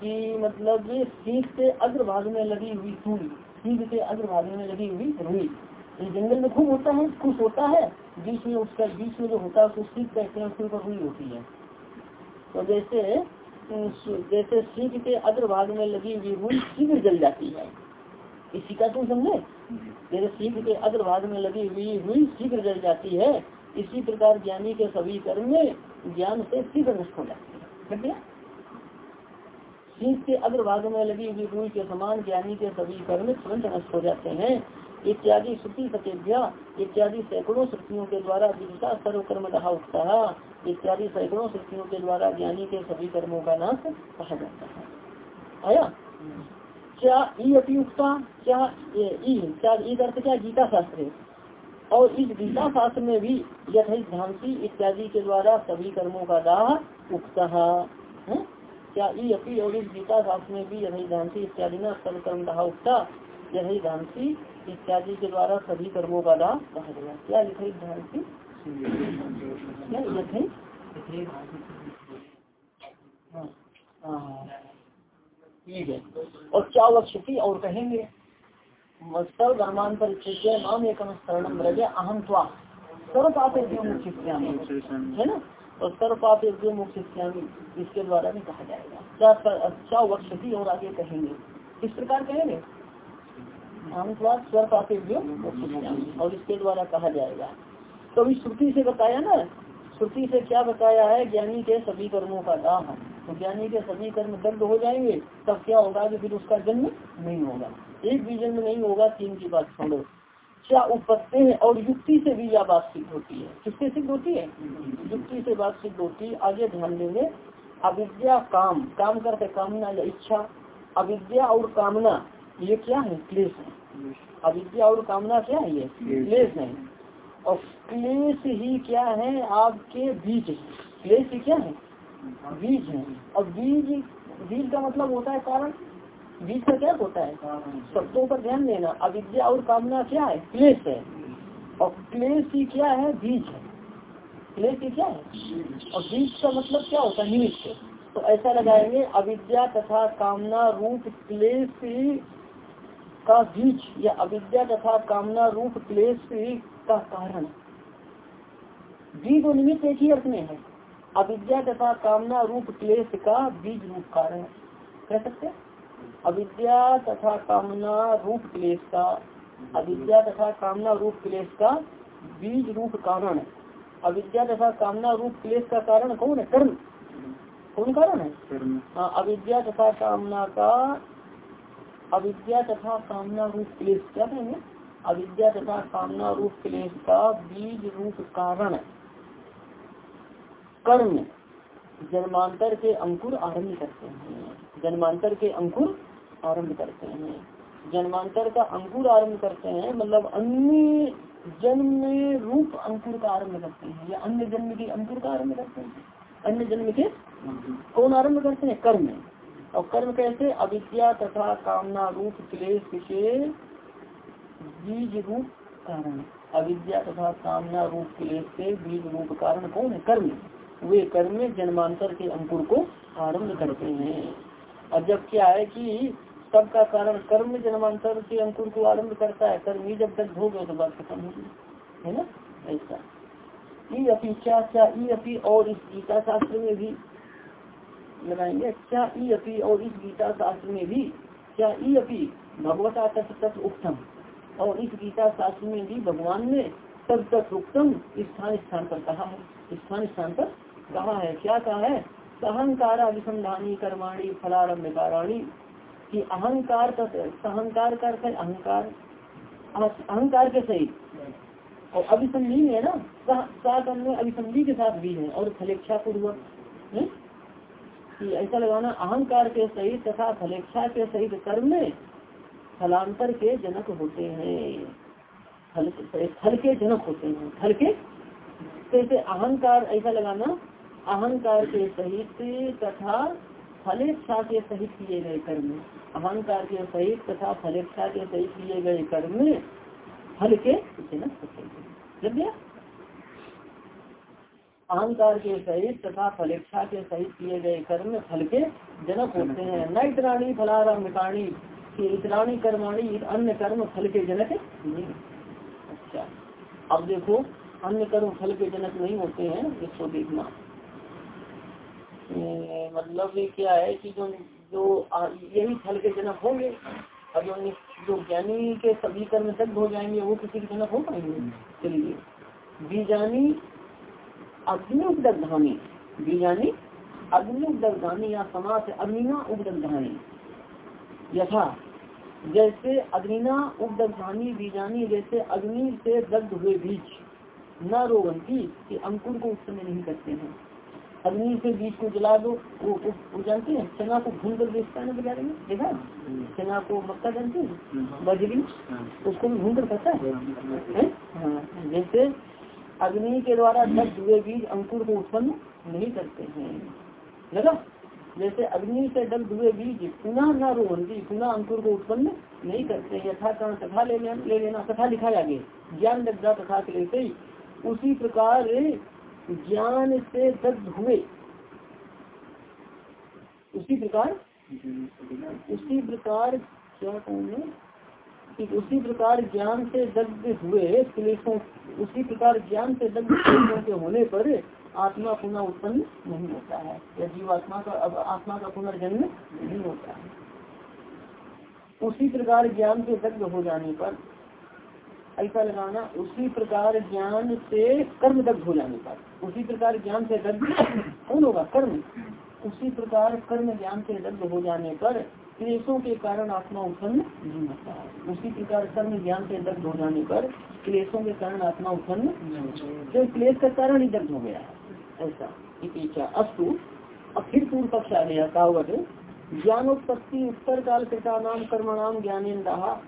कि मतलब ये सीख से अग्रभाग में लगी हुई तूल सीख से अग्रभाग में लगी हुई रुई ये जंगल में खूब होता है कुछ होता है, बीच में उसका, बीच में जो होता है, उसको सीख कहते हैं उसके ऊपर रुई होती है। तो जैसे जैसे सिंह के अग्र भाग में लगी हुई रुई शीघ्र जल जाती है। इसी का तुम समझे? जैसे सिंह के अग्र भाग में लगी हुई हुई शीघ्र जल जाती है, इसी प्रकार ज्ञानी के सभी कर्म ज्ञान से शीघ्र नष्ट हो जाती है। सीख के अग्रभाग में लगी हुई रुई के समान ज्ञानी के सभी कर्म तुरंत नष्ट हो जाते हैं। इत्यादि श्रुति सतेभ्या इत्यादि सैकड़ों श्रुतियों के द्वारा विदिशा सर्वकर्म रहा उठता है, इत्यादि सैकड़ों श्रुतियों के द्वारा ज्ञानी के सभी कर्मों का नाश कहा जाता है। आया? क्या ई अतियुक्ता क्या ई क्या ई अर्थ क्या? गीता शास्त्र और इस गीता शास्त्र में भी यथित भ्रांति इत्यादि के द्वारा सभी कर्मों का दाह उगता है क्या और इस गीता शास्त्र में भी यथी भ्रांति इत्यादि न सर्वकर्म दाह उगता यही इत्यादि के द्वारा सभी कर्मों का दाह कहा गया। क्या भ्रांति ठीक है। और क्या वक्षति और कहेंगे। माम एक अहम त्वा। सर्व पाप है ना? और सर्व पाप मुख्य इसके द्वारा भी कहा जाएगा। क्या अच्छा वक्षति और आगे कहेंगे? किस प्रकार कहेंगे? स्वर पाप और इसके द्वारा कहा जाएगा। तो अभी श्रुति से बताया ना? श्रुति से क्या बताया है? ज्ञानी के सभी कर्मों का दाम तो ज्ञानी के सभी कर्म दर्द हो जाएँगे, तब क्या होगा कि फिर उसका जन्म नहीं होगा। एक भी जन्म नहीं होगा, तीन की बात छोड़ो। क्या उपत्ति है और युक्ति से भी यह बात सिद्ध होती है। किससे सिद्ध होती है? युक्ति से बात सिद्ध होती है। आगे ध्यान देंगे। अविद्या काम। काम करते कामना या इच्छा। अविद्या और कामना, ये क्या है? क्लेश है। अविद्या और कामना क्या है ये? क्लेश है। और क्लेश ही क्या है? आपके बीज क्लेश ही क्या है? बीज है। और बीज बीज का मतलब होता है कारण? बीज का क्या होता है? शब्दों पर ध्यान देना। अविद्या और कामना क्या है? क्लेश है। और क्लेश ही क्या है? बीज है। क्लेश ही क्या है? और बीज का मतलब क्या होता है? निमित्त। तो ऐसा लगाएँगे, अविद्या तथा कामना रूप क्लेश का बीज या अविद्या तथा कामना रूप क्लेश का कारण। बीज और निमित्त एक ही अर्थ में है। अविद्या तथा कामना रूप क्लेश का बीज रूप कारण। कह सकते अविद्या तथा कामना रूप क्लेश का अविद्या तथा कामना रूप क्लेश का बीज रूप कारण अविद्या तथा कामना रूप क्लेश का कारण कौन है? कर्म। कौन कारण है? हाँ अविद्या तथा कामना का अविद्या तथा कामना रूप क्लेश क्या कहेंगे? अविद्या तथा कामना रूप क्लेश का बीज रूप कारण कर्म। जन्मांतर के अंकुर आरंभ करते हैं। जन्मांतर के अंकुर आरंभ करते हैं। जन्मांतर का अंकुर आरंभ करते हैं मतलब अन्य जन्म रूप अंकुर का आरंभ करते हैं, या अन्य जन्म के अंकुर का आरंभ करते हैं। अन्य जन्म के कौन आरंभ करते हैं? कर्म। और कर्म कैसे? अविद्या तथा कामना रूप, क्लेश के बीज रूप कारण। अविद्या तथा कामना रूप, क्लेश के बीज रूप कारण कौन है? कर्म। वे कर्म में जन्मांतर के अंकुर को आरंभ करते हैं। और जब क्या है कि सबका कारण कर्म जन्मांतर के अंकुर को आरंभ करता है, कर्म ही जब तक हो गए तो बात खत्म होगी है ना? ऐसा। ई अपी क्या क्या ई अपी और इस गीता शास्त्र में भी लगाएँगे। क्या ई अपी और इस गीता शास्त्र में भी क्या ई अपी भगवता तत्व उत्तम और इस गीता शास्त्र में भी भगवान ने तब तक उत्तम स्थान स्थान पर कहा है। स्थान स्थान पर कहा है, क्या कहा है? सहंकार अभिसंधानी कर्माणी फलारम्भ काराणी। की अहंकार का सहंकार का अहंकार। अहंकार के सहित और अभिसंधि है ना? साथ अभिसंधि के साथ भी है, और फलेक्षा पूर्वक कि ऐसा लगाना, अहंकार के सहित तथा फलेक्षा के सहित कर्म में फलांतर के जनक होते हैं। फल के जनक होते हैं। फल के अहंकार ऐसा लगाना अहंकार के सहित तथा फलेच्छा के सहित किए गए कर्म। अहंकार के सहित तथा फलेच्छा के सहित किए गए कर्म फल के अहंकार के सहित तथा फलेच्छा के सहित किए गए कर्म फल के जनक होते हैं। न इतराणी फलारंभिकाणी इतराणी कर्माणी अन्य कर्म फल के जनक नहीं अच्छा अब देखो, अन्य कर्म फल के जनक नहीं होते हैं, इसको देखना। मतलब क्या है कि जो जो यही फल के जनक होंगे, और जो जो ज्ञानी के सभी कर्म तक हो जाएँगे, वो किसी के जनक हो पाएँगे? चलिए। बीजानी अग्नि उपदग्धानी बीजानी अग्नि उपदग्धानी या समाज अग्निना उपदग्धानी यथा, जैसे अग्निना उपदग्धानी बीजानी जैसे अग्नि से दग्ध हुए बीज, न रोगंती कि अंकुर को उत्पन्न नहीं करते हैं। अग्नि से बीज को जला दो वो, वो, जानते हैं? चना को भून कर बेचता है ना बाज़ार में? देखा? चना को मक्का जानते हैं? बजरी उसको भी भून कर खाता है? हाँ जैसे अग्नि के द्वारा दग्ध हुए बीज अंकुर को उत्पन्न नहीं करते हैं। लगा? जैसे अग्नि से दग्ध हुए बीज पुनः न रोहंती पुनः अंकुर को उत्पन्न नहीं करते यथा तथा ले लेना ले लेना तथा लिखा आगे ज्ञान लग्जा तथा के लेते उसी प्रकार ज्ञान से दग्ध हुए। उसी प्रकार उसी प्रकार क्या कहूँगे? कि उसी प्रकार ज्ञान से दग्ध हुए क्लेशों उसी प्रकार ज्ञान से दग्ध क्लेशों के होने पर आत्मा पुनः उत्पन्न नहीं होता है। या जीवात्मा का, अब आत्मा का पुनर्जन्म नहीं होता है। उसी प्रकार ज्ञान से दग्ध हो जाने पर ऐसा लगाना, उसी प्रकार ज्ञान से कर्म दग्ध हो जाने पर। उसी प्रकार ज्ञान से दग्ध कौन होगा? कर्म। उसी प्रकार कर्म ज्ञान से दग्ध हो जाने पर क्लेशों के कारण आत्मा उत्पन्न नहीं होता। है उसी प्रकार कर्म ज्ञान से दग्ध हो जाने पर क्लेशों के कारण आत्मा उत्पन्न तो क्लेश का कारण ही दग्ध हो गया। है ऐसा इच्छा अस्तु। अब फिर पूर्व पक्ष आ गया कावत ज्ञानोत्पत्ति उत्तर काल कृता नाम कर्म नाम ज्ञानेन्द्रा।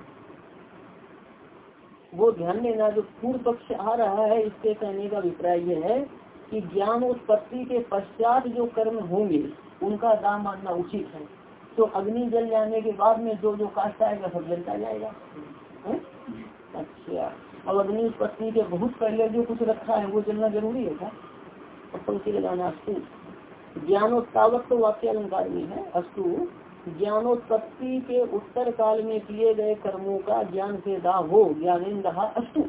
वो ध्यान देना, जो पूर्व पक्ष आ रहा है, इसके कहने का अभिप्राय यह है कि ज्ञान उत्पत्ति के पश्चात जो कर्म होंगे, उनका दाम मानना उचित है। तो अग्नि जल जाने के बाद में जो जो कास्ट आएगा, सब जलता जाएगा? अच्छा। अब अग्नि उत्पत्ति के बहुत पहले जो कुछ रखा है, वो जलना ज़रूरी है क्या? पंक्ति लगाना अस्तु। ज्ञानोत्तावक तो वाक्य अलंकार में है। अस्तु ज्ञानोत्पत्ति के उत्तर काल में किए गए कर्मों का ज्ञान से दाह हो ज्ञान अस्तु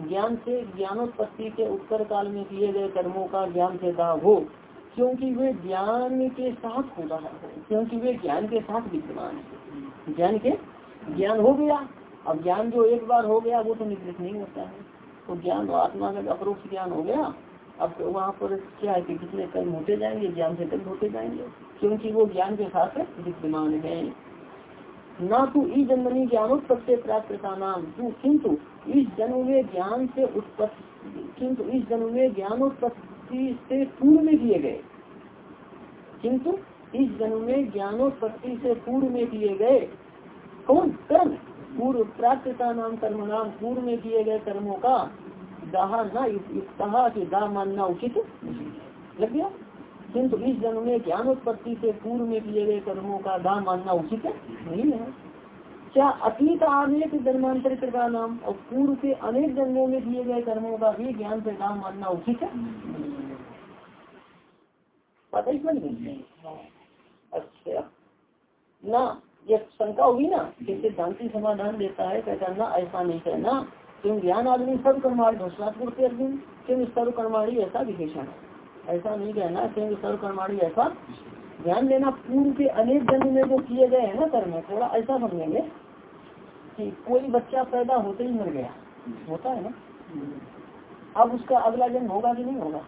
ज्ञान से, ज्ञानोत्पत्ति के उत्तर काल में किए गए कर्मों का ज्ञान से दाह हो, क्योंकि वे ज्ञान के साथ हो रहा है, क्योंकि वे ज्ञान के साथ विद्यमान है। ज्ञान के? ज्ञान हो गया। अब ज्ञान जो एक बार हो गया, वो तो निवृत्त नहीं होता है। तो ज्ञान आत्मा का अप्रोक्ष ज्ञान हो गया। अब तो वहाँ पर क्या है कि कितने कर्म होते जाएँगे, ज्ञान से कर्म होते जाएँगे? क्योंकि वो ज्ञान के साथ विद्यमान है। न तो इस जन्म जन्मनी ज्ञानोत्पत्ति प्राप्त का नाम। किंतु इस जन्म में ज्ञान से उत्पत्ति, किंतु इस जन्म में ज्ञानोत्पत्ति से पूर्व में किए गए। किंतु इस जन्म में ज्ञानोत्पत्ति से पूर्व में किए गए कौन? कर्म। पूर्व प्राप्त का नाम कर्म नाम, पूर्व में किए गए कर्मों का दाह न मानना उचित लग गया। किंतु इस जन्म में ज्ञान उत्पत्ति से पूर्व में किए गए कर्मों का दाह मानना उचित नहीं है। क्या अतीत अनेक जन्मांतर का नाम और पूर्व के अनेक जन्मों में किए गए कर्मों का भी ज्ञान से दाम मानना उचित है? पता ही अच्छा। ना, ये शंका होगी ना, कि सिद्धांति समाधान देता है, कहता ना, ऐसा नहीं है कहना क्यों ज्ञान आदमी सर्व कर्माणी घोषणात्मक अर्जुन क्यों सर्व कर्माणी ऐसा विशेषण ऐसा नहीं कहना क्योंकि सर्व कर्माणी ऐसा ध्यान देना पूर्व के अनेक जन्म में जो किए गए हैं ना कर्म, थोड़ा ऐसा समझेंगे कि कोई बच्चा पैदा होते ही मर गया। होता है ना? अब उसका अगला जन्म होगा कि नहीं होगा?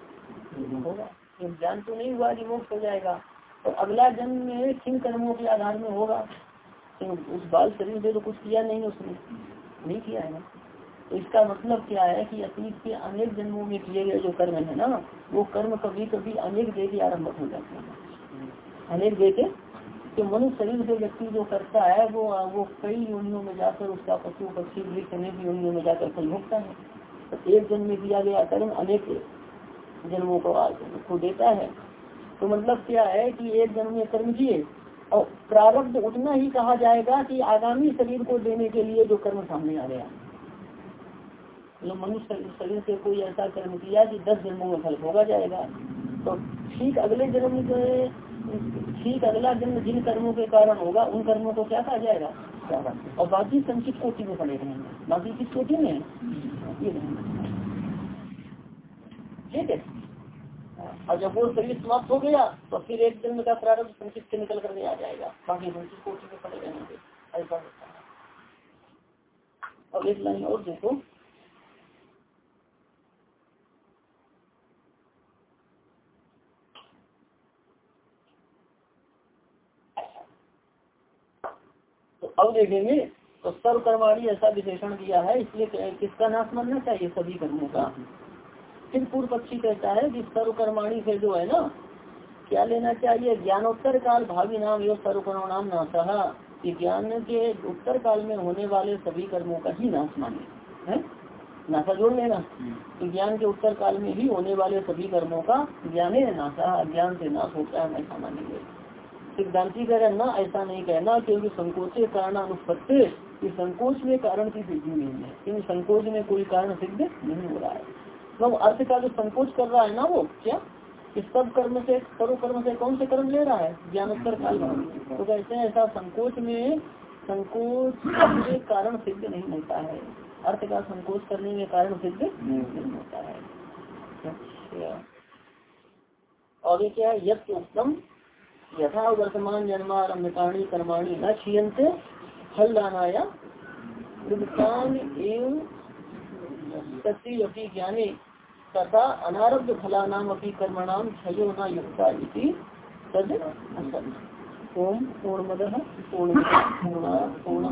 होगा। ज्ञान तो नहीं हुआ कि मोक्ष हो जाएगा। तो अगला जन्म में किन कर्मों के आधार में होगा? उस बाल शरीर से तो कुछ किया नहीं उसने। नहीं किया है ना? इसका मतलब क्या है कि अतीत के अनेक जन्मों में किए गए जो कर्म है ना, वो कर्म कभी कभी अनेक दे के आरंभ हो जाते हैं। अनेक दे के? तो मनुष्य शरीर से व्यक्ति जो करता है, वो वो कई योनियों में जाकर उसका पशु, पक्षी, वृक्ष, अनेक योनियों में जाकर फल भोगता है। तो एक जन्म में किया गया कर्म अनेक जन्मों को को देता है। तो मतलब क्या है कि एक जन्म में कर्म किए और प्रारब्ध उतना ही कहा जाएगा कि आगामी शरीर को देने के लिए जो कर्म सामने आ गया। मनुष्य शरीर से कोई ऐसा कर्म किया कि दस जन्मों में फल भोगा जाएगा। तो ठीक अगले जन्म में ठीक अगला जन्म जिन कर्मों के कारण होगा उन कर्मों को क्या कहा जाएगा? और बाकी संचित कोटि में पड़े रहेंगे? बाकी किस कोटि में? ये ठीक है? और जब वो शरीर समाप्त हो गया तो फिर एक जन्म का प्रारंभ संचित से निकल कर आ जाएगा। बाकी संचित कोटि में पड़े रहेंगे? ऐसा होता है। अब एक लाइन और देखो। अब देखेंगे तो सर्व कर्माणी ऐसा विशेषण दिया है इसलिए किसका नाश मानना चाहिए सभी कर्मों का? फिर पूर्व पक्षी कहता है कि सर्व कर्माणी से जो है ना क्या लेना चाहिए? ज्ञानोत्तर काल भावी नाम सर्व नाम नाशा। कि ज्ञान के उत्तर काल में होने वाले सभी कर्मों का ही नाश माने है? नाशा जोड़ लेना। तो ज्ञान के उत्तर काल में ही होने वाले सभी कर्मों का ज्ञान नाशा ज्ञान से नाश होता है ऐसा मानेंगे। सिद्धांति कह रहे ना, ऐसा नहीं कहना, क्योंकि संकोच कारण अनुपत्ति कि संकोच में कारण की सिद्धि नहीं है। क्योंकि संकोच में कोई कारण सिद्ध नहीं हो रहा है। मतलब अर्थ का जो संकोच कर रहा है ना वो, क्या? इस सब कर्म से सर्व कर्म से कौन से कर्म ले रहा है? ज्ञानोत्तर काल तो कहते हैं, ऐसा संकोच में, संकोच के कारण सिद्ध नहीं होता है। अर्थ का संकोच करने में कारण सिद्ध नहीं होता है। अच्छा। और ये क्या है? यद उत्तम यथा वर्तमान जन्मारंभकाणी कर्माणी न क्षीयते फल दानाया ज्ञाने, तथा अनारब्ध फलानाम कर्मणाम न युक्ता तद ओम पूर्ण पूर्ण पूर्ण पूर्ण